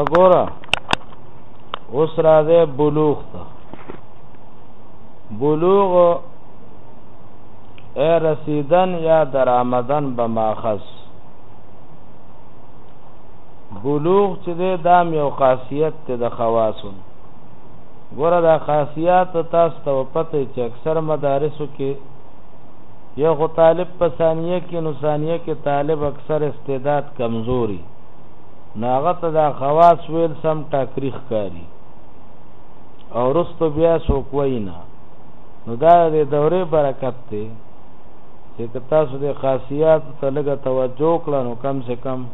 اګورا اوس راځي بلوغ ته بلوغ اے رسیدن یا درآمدن بماخص بلوغ چې د دام یو خاصیت ته د خواصون ګوره دا خاصیت تاسو ته پته چې اکثر مدارسو کې یو خو طالب په ثانیه کې نو ثانیه کې طالب اکثر استعداد کمزوري نو هغه ته دا خواص ویل سم ټاکري ښکاري او رستو بیا څوک وایي نه نو دا د دورې برکت دی چې که تاسو د خاصیات ته لږه توجه کړئ نو کم سے کم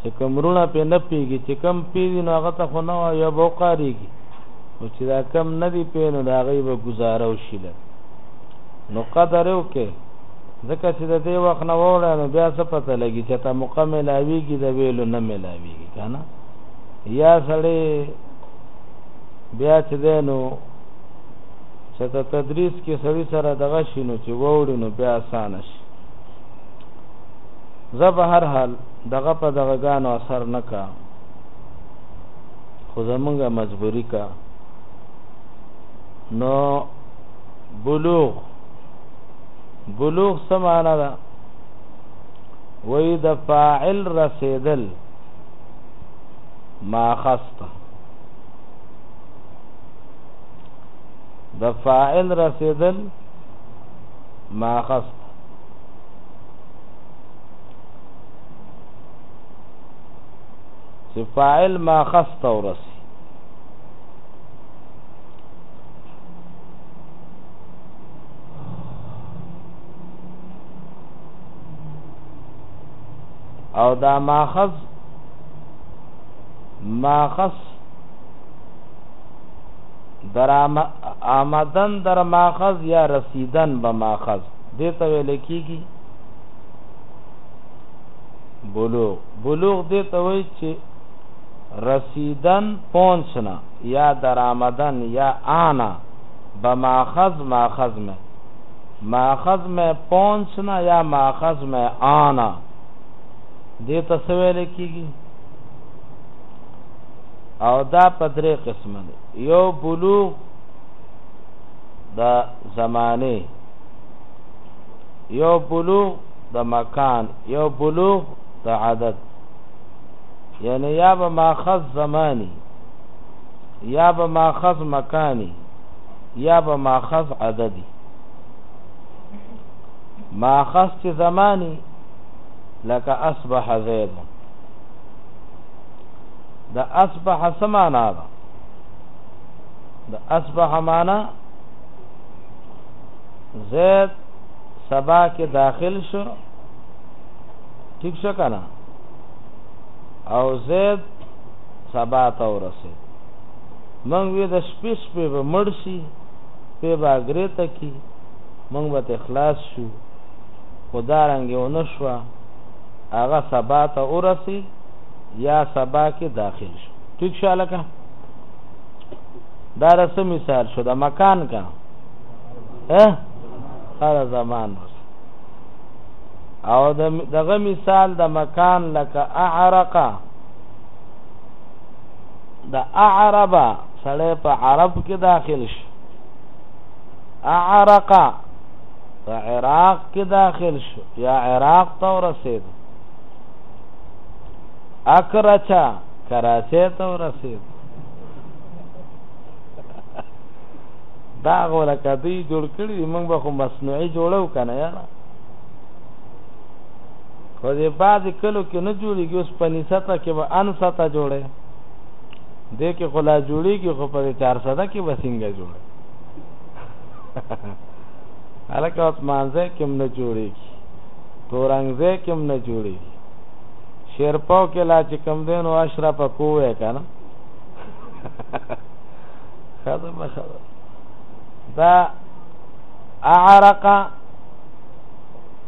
چې کمرونه په نه پیږي چې کم پیږي نو هغه ته خو نه وایي به وقاریږي او چې دا کم نه دی پینو دا غي به گزاره وشي نو قدر وکړئ ځکه چې د دې وخت نه وړه نو بیا څه پته لګي چې تا موقع ملاويږي د ویلو نه ملاويږي کنه یا سړی بیا چې دینو چې ته تدریس کې سړی سره دغه شینو چې ووري نو بیا آسان شي زه به هر حال دغه په دغه غانو اثر نه کا خو زمونږه مجبوری کا نو بلوغ بلوغ سمانه ده وی د فاعل رسیدل ما خسته د فاعل رسیدل ما خسته چې فاعل ما خسته ورسي او دا ماخذ ماخذ در آمدن در ماخذ یا رسیدن به ماخذ دې ته ویل کیږي بلوغ بلوغ دې ته وایي چې رسیدن پونچنا یا درآمدن یا آنا به ماخذ ماخذ میں ماخذ میں پہنچنا یا ماخذ میں آنا دې ته څه ویل کیږي او دا په درې قسمه دی یو بلوغ د زمانه یو بلوغ د مکان یو بلوغ د عدد یعنی یا به ماخذ زمانی یا به ماخذ مکانی یا به ماخذ عددی ماخذ چې زمانی لکه اصبح زید د اصبح سمانا ده د اصبح معنا زید سبا کې داخل شو ٹھیک شو کنه او زید سبا ته ورسېد. موږ وې د شپې شپې به مړ شي، پۀ به اګرې ته کي، موږ به ترې خلاص شو، خو دا رنګه ونه شوه، هغه سبا ته ورسېد يا سبا کښې داخل شو. ټيک شو هلکه؟ دا د څه مثال شو؟ د مکان که؟ اه؟ هر زمان ورسېد. او دغه مثال د مکان لکه اعرقه د اعرب سړی په عرب کې داخل شي اعرق په عراق کې داخل شو یا عراق ته ورسید اکرچا کراچۍ ته ورسید دا غوړه کدی جوړ کړی موږ به خو مصنوعي جوړو کنه یاره په دې بعضې کلو کې نه جوړېږي، اوس په نسته کې به ان سته جوړی، دې کې خو لا جوړېږي، خو په دې چارسده کې به څنګه جوړی؟ هلکه اوس مانځی کې هم نه جوړېږي، تورنګځی کې هم نه جوړېږي، شیرپاو کې لا چې کوم دی نو اشرفه کوی که نه خدا ما خدا دا اعرق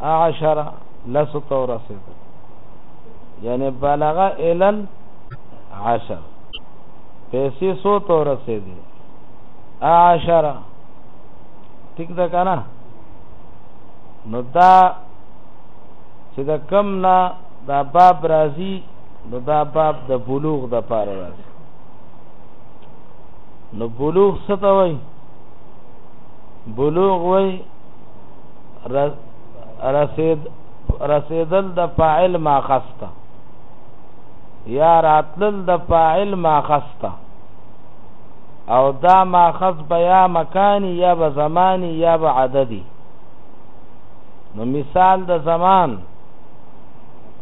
عشر لس ته ورسېدل یعنی بلغ الی العشر پیسې سو ته ورسېدې عشر ټیک ده کنه نو دا چې د کم نه دا باب راځي نو دا باب د بلوغ د پاره راځي نو بلوغ څه ته وایي بلوغ وایي رسید رسیدل د فاعل ما خسته یا راتلل د فاعل ما خسته او دا ما خص به یا مکانی یا به زمانی یا به عددی نو مثال د زمان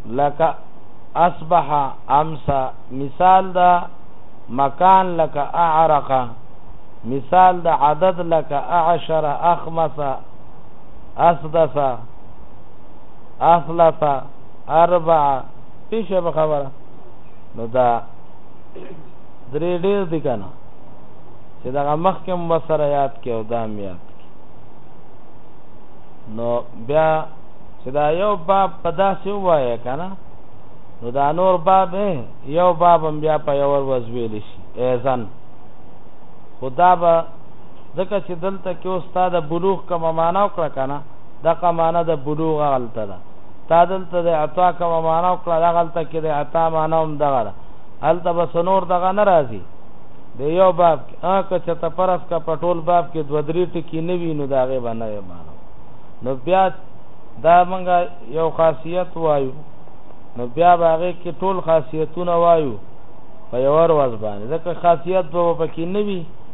لکه اصبح امسا مثال د مکان لکه اعرق مثال د عدد لکه اعشر اخمس اسدس اصلت اربع پیش به خبره نو دا درې ډېر دي کنه چې دا مخ کې مبصره یاد کې او دام یاد کې نو بیا چې دا یو باب په داسې وایې کنه نو دا نور باب یو باب بیا په یو ور وځویل شي ایزن خدا به ځکه چې دلته کې اوس تا د بلوغ کومه معنا وکړه کنه دغه معنا د بلوغ غلطه ده تا دلته د عطا کومه معنا وکړه دا غلطه کې د عطا معنا هم دغه ده هلته بس نور دغه نه راځي د یو باب کې ا که چې ته پرس کا پټول باب کې دوه درې ټکي نه وینو دا غي باندې معنا نو بیا دا منګه یو خاصیت وایو نو بیا باغې کې ټول خاصیتونه وایو په یو ور وځ باندې ځکه خاصیت به پکې نه وي